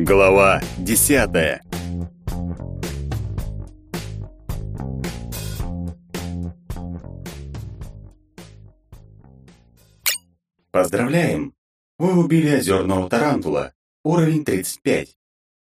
Глава десятая. Поздравляем! Вы убили озерного тарантула. Уровень 35.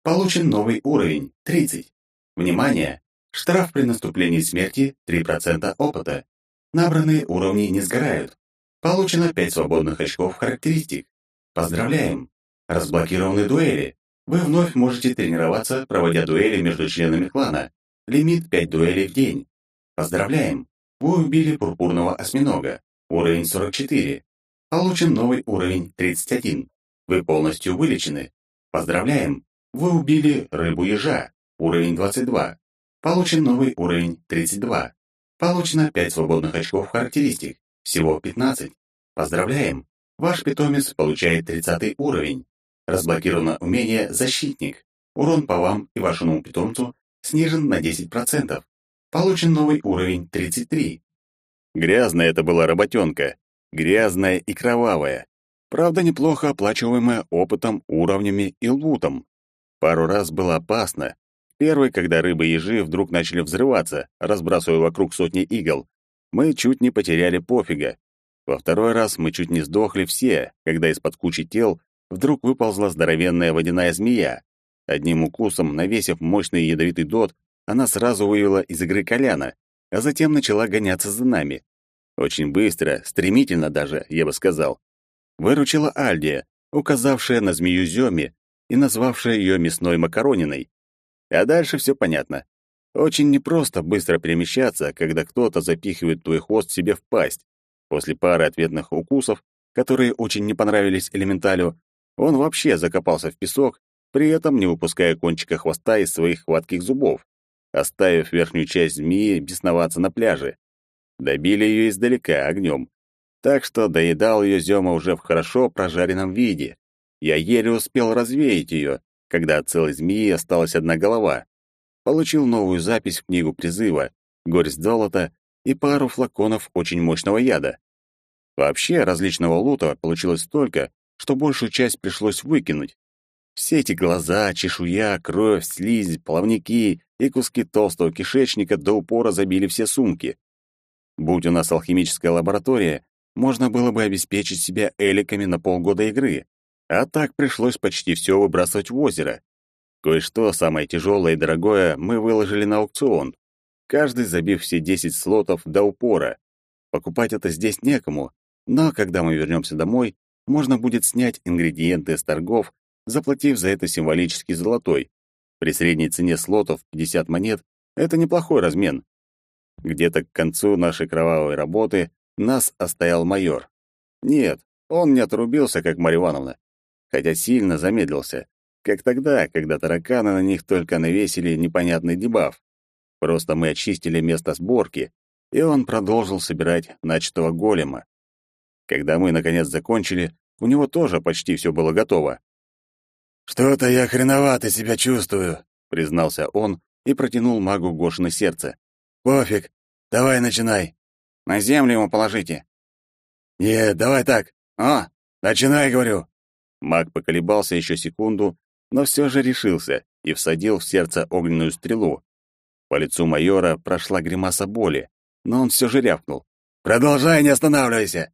Получен новый уровень 30. Внимание! Штраф при наступлении смерти 3% опыта. Набранные уровни не сгорают. Получено 5 свободных очков характеристик. Поздравляем! Разблокированы дуэли. Вы вновь можете тренироваться, проводя дуэли между членами клана. Лимит 5 дуэлей в день. Поздравляем! Вы убили пурпурного осьминога. Уровень 44. Получен новый уровень 31. Вы полностью вылечены. Поздравляем! Вы убили рыбу-ежа. Уровень 22. Получен новый уровень 32. Получено 5 свободных очков характеристик. Всего 15. Поздравляем! Ваш питомец получает 30 уровень. Разблокировано умение «Защитник». Урон по вам и вашему питомцу снижен на 10%. Получен новый уровень 33. Грязная это была работенка грязная и кровавая. Правда, неплохо оплачиваемая опытом, уровнями и лутом. Пару раз было опасно. Первый, когда рыбы-ежи вдруг начали взрываться, разбрасывая вокруг сотни игл. Мы чуть не потеряли пофига. Во второй раз мы чуть не сдохли все, когда из-под кучи тел вдруг выползла здоровенная водяная змея. Одним укусом, навесив мощный ядовитый дот, она сразу вывела из игры Коляна, а затем начала гоняться за нами. Очень быстро, стремительно даже, я бы сказал. Выручила Альдия, указавшая на змею Зёми и назвавшая ее мясной макарониной. А дальше все понятно. Очень непросто быстро перемещаться, когда кто-то запихивает твой хвост себе в пасть. После пары ответных укусов, которые очень не понравились элементалю, он вообще закопался в песок, при этом не выпуская кончика хвоста из своих хватких зубов, оставив верхнюю часть змеи бесноваться на пляже. Добили ее издалека огнем. Так что доедал ее Зема уже в хорошо прожаренном виде. Я еле успел развеять ее, когда от целой змеи осталась одна голова. Получил новую запись в книгу призыва, горсть золота и пару флаконов очень мощного яда. Вообще, различного лута получилось столько, что большую часть пришлось выкинуть. Все эти глаза, чешуя, кровь, слизь, плавники и куски толстого кишечника до упора забили все сумки. Будь у нас алхимическая лаборатория, можно было бы обеспечить себя эликами на полгода игры. А так пришлось почти все выбрасывать в озеро. Кое-что, самое тяжелое и дорогое, мы выложили на аукцион. Каждый забив все 10 слотов до упора. Покупать это здесь некому, но когда мы вернемся домой, можно будет снять ингредиенты с торгов, заплатив за это символический золотой. При средней цене слотов 50 монет это неплохой размен. Где-то к концу нашей кровавой работы нас остоял майор. Нет, он не отрубился, как Марья Ивановна, хотя сильно замедлился, как тогда, когда тараканы на них только навесили непонятный дебаф. Просто мы очистили место сборки, и он продолжил собирать начатого голема. Когда мы, наконец, закончили, у него тоже почти все было готово. «Что-то я хреновато себя чувствую», — признался он и протянул магу Гошина сердце. Пофиг. Давай начинай. На землю ему положите. Нет, давай так. А, начинай, говорю. Маг поколебался еще секунду, но все же решился и всадил в сердце огненную стрелу. По лицу майора прошла гримаса боли, но он все же рявкнул. «Продолжай, не останавливайся!»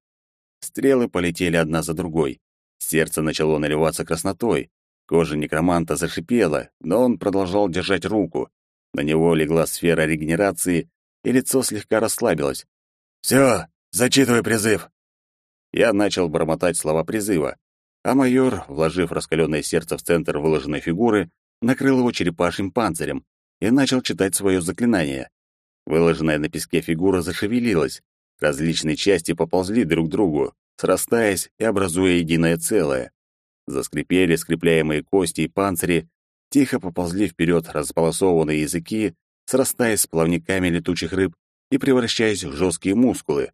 Стрелы полетели одна за другой. Сердце начало наливаться краснотой. Кожа некроманта зашипела, но он продолжал держать руку. На него легла сфера регенерации, и лицо слегка расслабилось. «Все, зачитывай призыв!» Я начал бормотать слова призыва, а майор, вложив раскаленное сердце в центр выложенной фигуры, накрыл его черепашьим панцирем и начал читать свое заклинание. Выложенная на песке фигура зашевелилась, различные части поползли друг к другу, срастаясь и образуя единое целое. Заскрипели скрепляемые кости и панцири, тихо поползли вперед располосованные языки, срастаясь с плавниками летучих рыб и превращаясь в жесткие мускулы.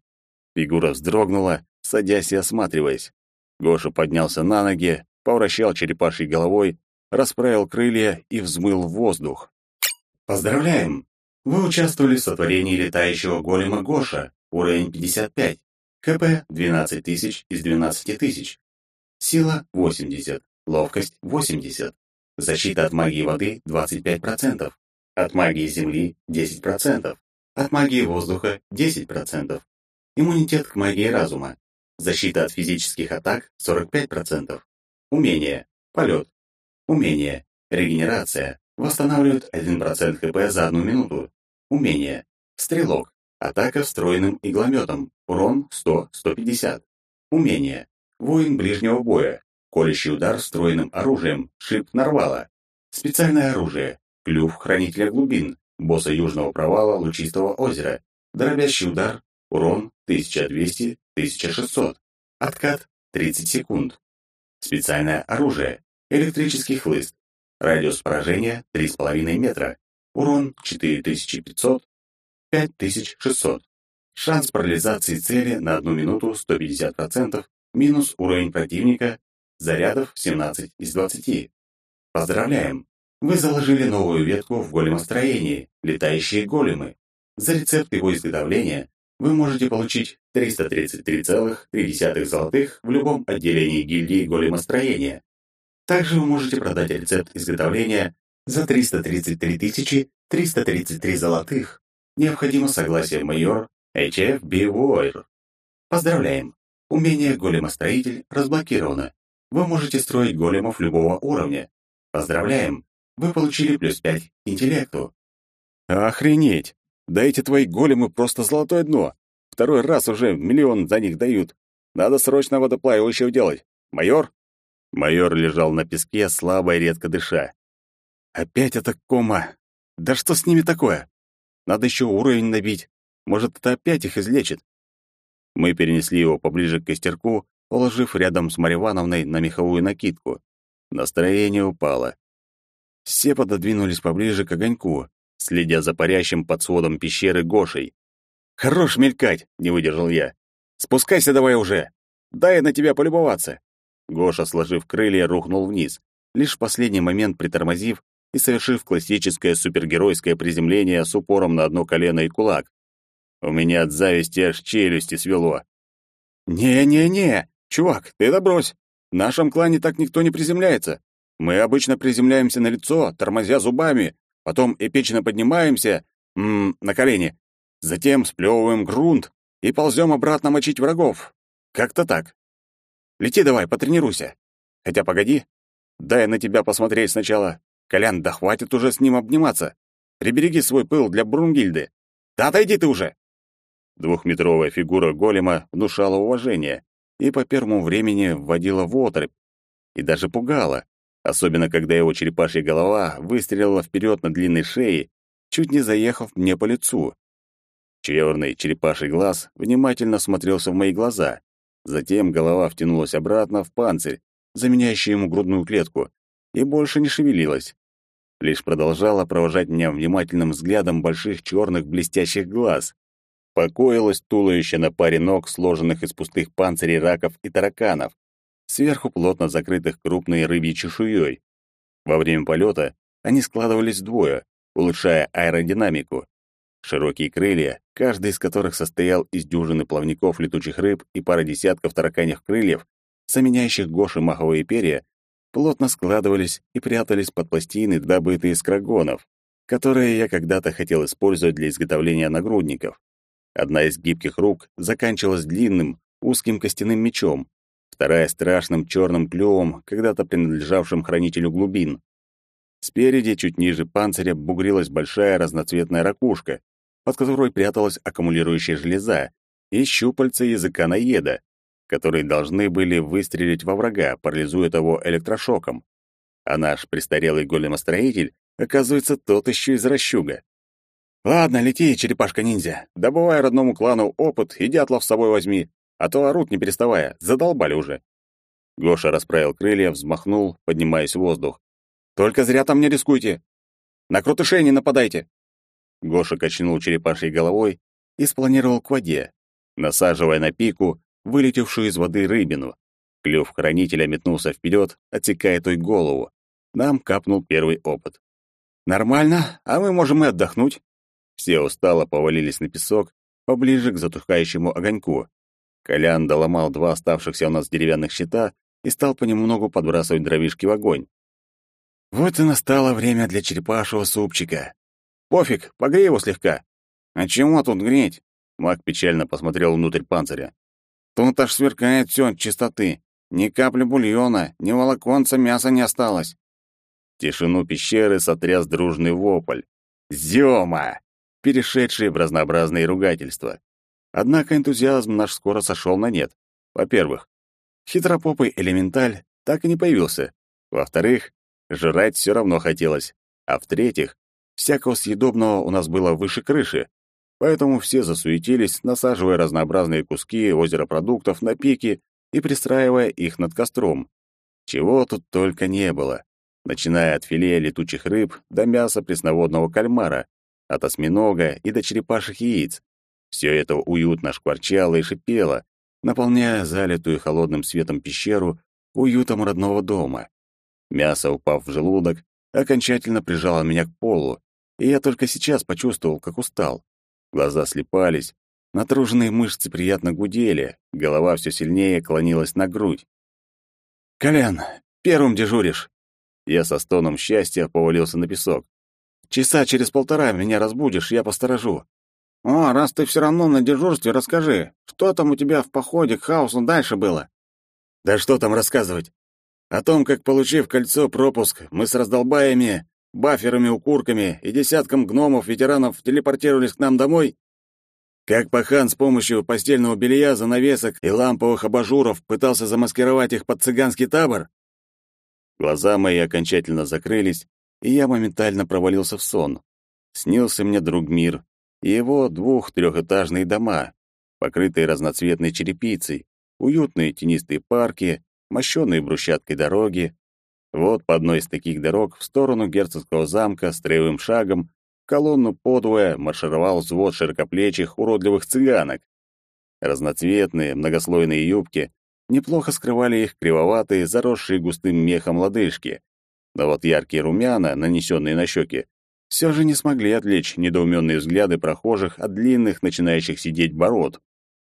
Фигура вздрогнула, садясь и осматриваясь. Гоша поднялся на ноги, повращал черепашьей головой, расправил крылья и взмыл в воздух. Поздравляем! Вы участвовали в сотворении летающего голема Гоша, уровень 55, КП 12 тысяч из 12 тысяч, сила 80, ловкость 80, Защита от магии воды 25%. От магии земли 10%. От магии воздуха 10%. Иммунитет к магии разума. Защита от физических атак 45%. Умение. Полет. Умение. Регенерация. Восстанавливает 1% ХП за одну минуту. Умение. Стрелок. Атака встроенным иглометом. Урон 100-150. Умение. Воин ближнего боя. Колющий удар встроенным оружием. Шип нарвала. Специальное оружие. Клюв хранителя глубин. Босса южного провала лучистого озера. Дробящий удар. Урон 1200-1600. Откат 30 секунд. Специальное оружие. Электрический хлыст. Радиус поражения 3,5 метра. Урон 4500, 5600. Шанс парализации цели на одну минуту 150%, минус уровень противника, зарядов 17 из 20. Поздравляем! Вы заложили новую ветку в големостроении, летающие големы. За рецепт его изготовления вы можете получить 333,3 золотых в любом отделении гильдии големостроения. Также вы можете продать рецепт изготовления за 333 333 золотых. Необходимо согласие майор HF B. Поздравляем! Умение големостроитель разблокировано. Вы можете строить големов любого уровня. Поздравляем! Вы получили плюс 5 интеллекту. Охренеть! Да эти твои големы просто золотое дно. Второй раз уже миллион за них дают. Надо срочно водоплавающего делать. Майор? Майор лежал на песке, слабо и редко дыша. Опять эта кома. Да что с ними такое? Надо еще уровень набить. Может, это опять их излечит. Мы перенесли его поближе к костерку, положив рядом с Марьей Ивановной на меховую накидку. Настроение упало. Все пододвинулись поближе к огоньку, следя за парящим под сводом пещеры Гошей. «Хорош мелькать!» — не выдержал я. «Спускайся давай уже! Дай на тебя полюбоваться!» Гоша, сложив крылья, рухнул вниз, лишь в последний момент притормозив и совершив классическое супергеройское приземление с упором на одно колено и кулак. У меня от зависти аж челюсти свело. «Не-не-не, чувак, ты это брось. В нашем клане так никто не приземляется. Мы обычно приземляемся на лицо, тормозя зубами, потом эпично поднимаемся, м -м, на колени, затем сплевываем грунт и ползем обратно мочить врагов. Как-то так. Лети давай, потренируйся. Хотя погоди, дай на тебя посмотреть сначала. Колян, да хватит уже с ним обниматься. Прибереги свой пыл для Брунгильды. Да отойди ты уже!» Двухметровая фигура голема внушала уважение и по первому времени вводила в отрыбь и даже пугала, особенно когда его черепашья голова выстрелила вперед на длинной шее, чуть не заехав мне по лицу. Черный черепаший глаз внимательно смотрелся в мои глаза. Затем голова втянулась обратно в панцирь, заменяющий ему грудную клетку, и больше не шевелилась. Лишь продолжала провожать меня внимательным взглядом больших черных блестящих глаз. Покоилось туловище на паре ног, сложенных из пустых панцирей раков и тараканов, сверху плотно закрытых крупной рыбьей чешуей. Во время полета они складывались вдвое, улучшая аэродинамику. Широкие крылья, каждый из которых состоял из дюжины плавников летучих рыб и пары десятков тараканьих крыльев, заменяющих Гоши маховые перья, плотно складывались и прятались под пластины, добытые из крагонов, которые я когда-то хотел использовать для изготовления нагрудников. Одна из гибких рук заканчивалась длинным, узким костяным мечом, вторая — страшным черным клювом, когда-то принадлежавшим хранителю глубин. Спереди, чуть ниже панциря, бугрилась большая разноцветная ракушка, под которой пряталась аккумулирующая железа и щупальца языка наеда, которые должны были выстрелить во врага, парализуя того электрошоком. А наш престарелый големостроитель, оказывается, тот еще из расщуга. «Ладно, лети, черепашка-ниндзя, добывай родному клану опыт и дятлов с собой возьми, а то орут не переставая, задолбали уже». Гоша расправил крылья, взмахнул, поднимаясь в воздух. «Только зря там не рискуйте! На крутышей не нападайте!» Гоша качнул черепашьей головой и спланировал к воде, насаживая на пику вылетевшую из воды рыбину. Клюв хранителя метнулся вперед, отсекая той голову. Нам капнул первый опыт. «Нормально, а мы можем и отдохнуть». Все устало повалились на песок, поближе к затухающему огоньку. Колян доломал два оставшихся у нас деревянных щита и стал понемногу подбрасывать дровишки в огонь. Вот и настало время для черепашьего супчика. Пофиг, погрей его слегка. А чему тут греть? Маг печально посмотрел внутрь панциря. Тут аж сверкает все от чистоты. Ни капли бульона, ни волоконца мяса не осталось. Тишину пещеры сотряс дружный вопль. «Зёма!» перешедший в разнообразные ругательства. Однако энтузиазм наш скоро сошел на нет. Во-первых, хитропопый элементаль так и не появился. Во-вторых, жрать все равно хотелось. А в-третьих, всякого съедобного у нас было выше крыши. Поэтому все засуетились, насаживая разнообразные куски озера продуктов на пики и пристраивая их над костром. Чего тут только не было, начиная от филе летучих рыб до мяса пресноводного кальмара, от осьминога и до черепашьих яиц. Все это уютно шкварчало и шипело, наполняя залитую холодным светом пещеру уютом родного дома. Мясо, упав в желудок, окончательно прижало меня к полу, и я только сейчас почувствовал, как устал. Глаза слепались, натруженные мышцы приятно гудели, голова все сильнее клонилась на грудь. «Колян, первым дежуришь!» Я со стоном счастья повалился на песок. «Часа через полтора меня разбудишь, я посторожу. «О, раз ты все равно на дежурстве, расскажи, что там у тебя в походе к хаосу дальше было?» «Да что там рассказывать? О том, как, получив кольцо пропуск, мы с раздолбаями, баферами-укурками и десятком гномов-ветеранов телепортировались к нам домой? Как пахан с помощью постельного белья, занавесок и ламповых абажуров пытался замаскировать их под цыганский табор?» Глаза мои окончательно закрылись, и я моментально провалился в сон. Снился мне друг мир, и его двух-трехэтажные дома, покрытые разноцветной черепицей, уютные тенистые парки, мощёные брусчаткой дороги. Вот по одной из таких дорог в сторону герцогского замка строевым шагом колонну подвое маршировал взвод широкоплечих уродливых цыганок. Разноцветные, многослойные юбки неплохо скрывали их кривоватые, заросшие густым мехом лодыжки. Но вот яркие румяна, нанесенные на щеки, все же не смогли отвлечь недоуменные взгляды прохожих от длинных, начинающих сидеть бород,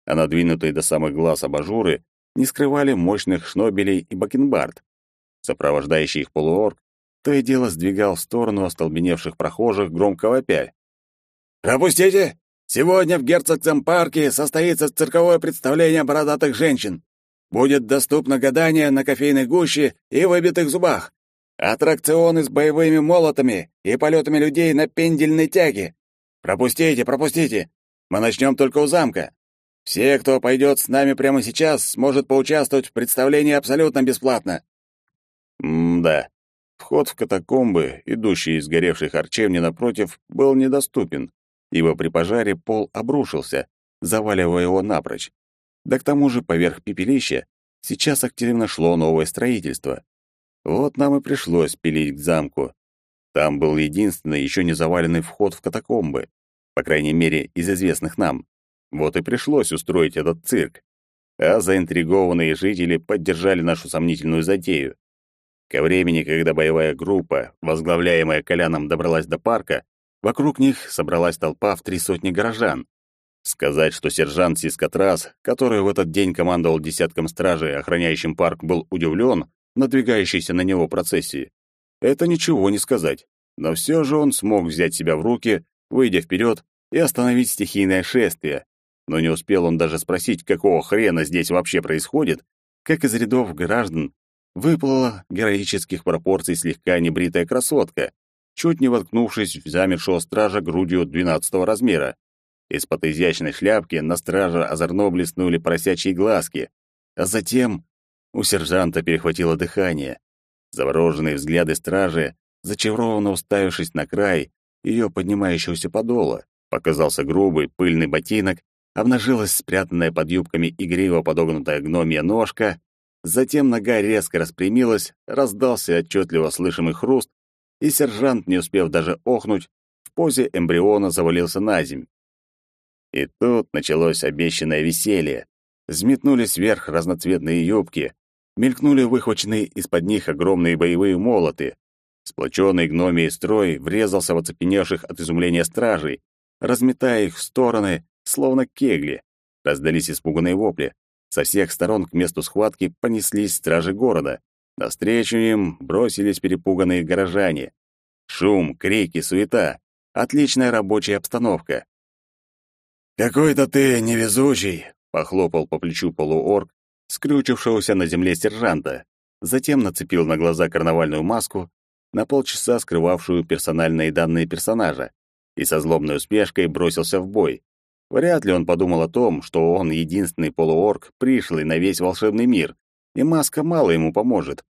а надвинутые до самых глаз абажуры не скрывали мощных шнобелей и бакенбард. Сопровождающий их полуорг то и дело сдвигал в сторону остолбеневших прохожих громко вопя. «Пропустите! Сегодня в Герцогском парке состоится цирковое представление бородатых женщин. Будет доступно гадание на кофейной гуще и выбитых зубах. Аттракционы с боевыми молотами и полетами людей на пендельной тяге. Пропустите, пропустите. Мы начнем только у замка. Все, кто пойдет с нами прямо сейчас, сможет поучаствовать в представлении абсолютно бесплатно. М-да. Вход в катакомбы, идущий из горевшей харчевни напротив, был недоступен, ибо при пожаре пол обрушился, заваливая его напрочь. Да к тому же поверх пепелища сейчас активно шло новое строительство. Вот нам и пришлось пилить к замку. Там был единственный еще не заваленный вход в катакомбы, по крайней мере, из известных нам. Вот и пришлось устроить этот цирк. А заинтригованные жители поддержали нашу сомнительную затею. Ко времени, когда боевая группа, возглавляемая Коляном, добралась до парка, вокруг них собралась толпа в три сотни горожан. Сказать, что сержант Сискотрас, который в этот день командовал десятком стражей, охраняющим парк, был удивлен, надвигающейся на него процессии. Это ничего не сказать. Но все же он смог взять себя в руки, выйдя вперед и остановить стихийное шествие. Но не успел он даже спросить, какого хрена здесь вообще происходит, как из рядов граждан выплыла героических пропорций слегка небритая красотка, чуть не воткнувшись в замершего стража грудью двенадцатого размера. Из-под изящной шляпки на стража озорно блеснули поросячьи глазки, а затем у сержанта перехватило дыхание. Завороженные взгляды стражи, зачарованно уставившись на край ее поднимающегося подола, показался грубый пыльный ботинок, обнажилась спрятанная под юбками игриво подогнутая гномья ножка, затем нога резко распрямилась, раздался отчетливо слышимый хруст, и сержант, не успев даже охнуть, в позе эмбриона завалился на земь. И тут началось обещанное веселье. Взметнулись вверх разноцветные юбки, Мелькнули выхваченные из-под них огромные боевые молоты. Сплоченный гномий строй врезался в оцепеневших от изумления стражей, разметая их в стороны, словно кегли. Раздались испуганные вопли. Со всех сторон к месту схватки понеслись стражи города. Навстречу им бросились перепуганные горожане. Шум, крики, суета. Отличная рабочая обстановка. «Какой-то ты невезучий», — похлопал по плечу полуорг, скрючившегося на земле сержанта. Затем нацепил на глаза карнавальную маску, на полчаса скрывавшую персональные данные персонажа, и со злобной успешкой бросился в бой. Вряд ли он подумал о том, что он единственный полуорг, пришлый на весь волшебный мир, и маска мало ему поможет.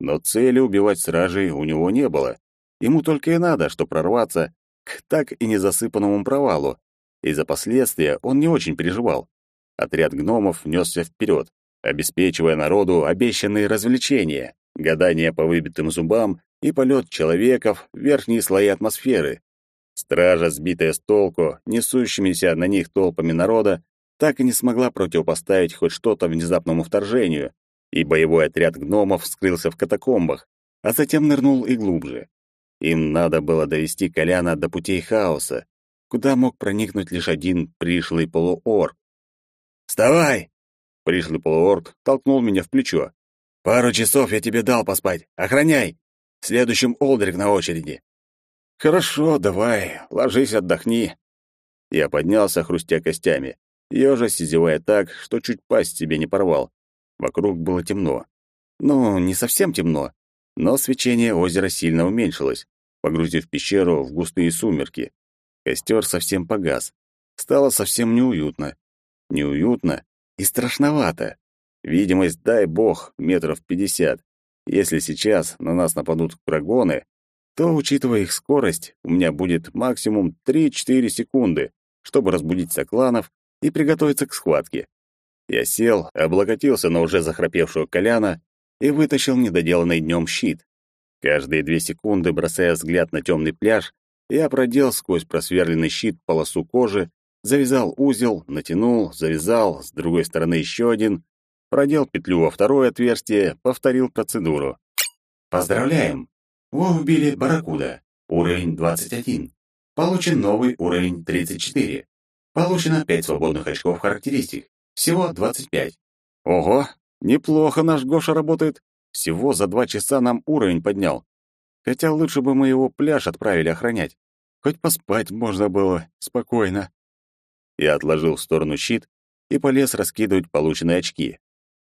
Но цели убивать сражей у него не было. Ему только и надо, что прорваться к так и не засыпанному провалу. И за последствия он не очень переживал. Отряд гномов несся вперед, обеспечивая народу обещанные развлечения, гадания по выбитым зубам и полет человеков в верхние слои атмосферы. Стража, сбитая с толку, несущимися на них толпами народа, так и не смогла противопоставить хоть что-то внезапному вторжению, и боевой отряд гномов скрылся в катакомбах, а затем нырнул и глубже. Им надо было довести Коляна до путей хаоса, куда мог проникнуть лишь один пришлый полуорг. «Вставай!» Пришлый полуорг толкнул меня в плечо. «Пару часов я тебе дал поспать. Охраняй! Следующим Олдрик на очереди». «Хорошо, давай, ложись, отдохни». Я поднялся, хрустя костями, ежась зевая так, что чуть пасть себе не порвал. Вокруг было темно. Ну, не совсем темно, но свечение озера сильно уменьшилось, погрузив пещеру в густые сумерки. Костер совсем погас. Стало совсем неуютно. Неуютно и страшновато. Видимость, дай бог, метров пятьдесят. Если сейчас на нас нападут драгоны, то, учитывая их скорость, у меня будет максимум 3-4 секунды, чтобы разбудить сокланов и приготовиться к схватке. Я сел, облокотился на уже захрапевшего Коляна и вытащил недоделанный днем щит. Каждые две секунды, бросая взгляд на темный пляж, я продел сквозь просверленный щит полосу кожи, завязал узел, натянул, завязал, с другой стороны еще один, продел петлю во второе отверстие, повторил процедуру. Поздравляем! Вы убили барракуда. Уровень 21. Получен новый уровень 34. Получено 5 свободных очков характеристик. Всего 25. Ого, неплохо наш Гоша работает. Всего за два часа нам уровень поднял. Хотя лучше бы мы его пляж отправили охранять. Хоть поспать можно было спокойно. Я отложил в сторону щит и полез раскидывать полученные очки.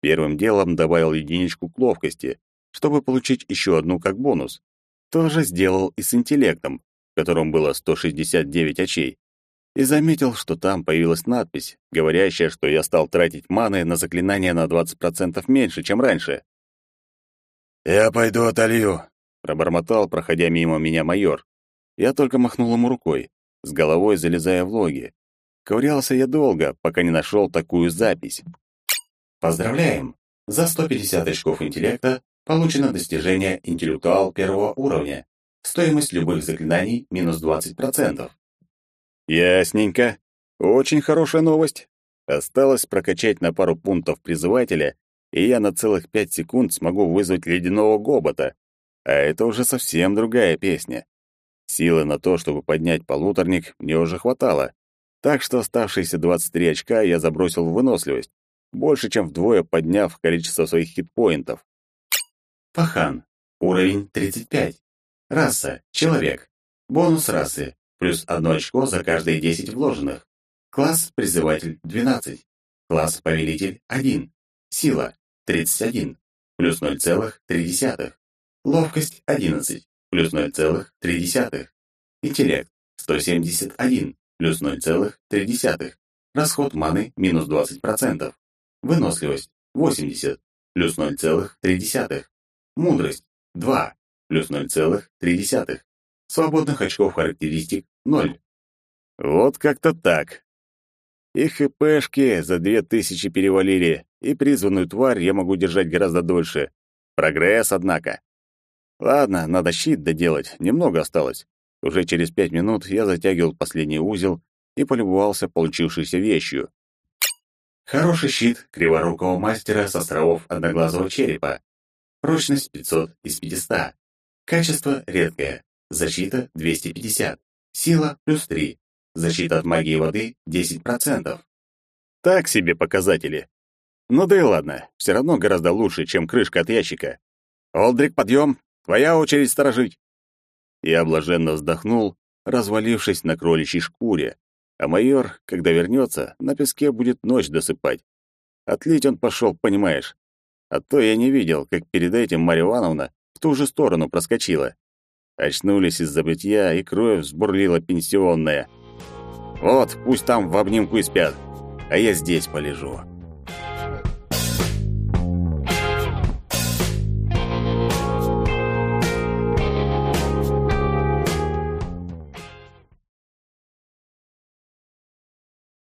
Первым делом добавил единичку к ловкости, чтобы получить еще одну как бонус. Тоже сделал и с интеллектом, в котором было 169 очей и заметил, что там появилась надпись, говорящая, что я стал тратить маны на заклинания на 20% меньше, чем раньше. «Я пойду отолью», — пробормотал, проходя мимо меня майор. Я только махнул ему рукой, с головой залезая в логи. Ковырялся я долго, пока не нашел такую запись. Поздравляем! За 150 очков интеллекта получено достижение интеллектуал первого уровня. Стоимость любых заклинаний минус 20%. Ясненько. Очень хорошая новость. Осталось прокачать на пару пунктов призывателя, и я на целых пять секунд смогу вызвать ледяного гобота. А это уже совсем другая песня. Силы на то, чтобы поднять полуторник, мне уже хватало. Так что оставшиеся 23 очка я забросил в выносливость, больше, чем вдвое подняв количество своих хитпоинтов. Пахан. Уровень 35. Раса. Человек. Бонус расы плюс одно очко за каждые 10 вложенных. Класс Призыватель 12. Класс Повелитель 1. Сила 31, плюс 0,3. Ловкость 11, плюс 0,3. Интеллект 171, плюс 0,3. Расход маны минус 20%. Выносливость 80, плюс 0,3. Мудрость 2, плюс 0,3. Свободных очков характеристик — ноль. Вот как-то так. И ХПшки за две тысячи перевалили, и призванную тварь я могу держать гораздо дольше. Прогресс, однако. Ладно, надо щит доделать, немного осталось. Уже через пять минут я затягивал последний узел и полюбовался получившейся вещью. Хороший щит криворукого мастера с островов Одноглазого черепа. Прочность 500 из 500. Качество редкое. Защита 250. Сила плюс 3. Защита от магии воды 10%. Так себе показатели. Ну да и ладно, все равно гораздо лучше, чем крышка от ящика. Олдрик, подъем! Твоя очередь сторожить!» Я блаженно вздохнул, развалившись на кроличьей шкуре, а майор, когда вернется, на песке будет ночь досыпать. Отлить он пошел, понимаешь. А то я не видел, как перед этим Марья Ивановна в ту же сторону проскочила. Очнулись из забытья, и кровь взбурлила пенсионная. Вот, пусть там в обнимку и спят, а я здесь полежу.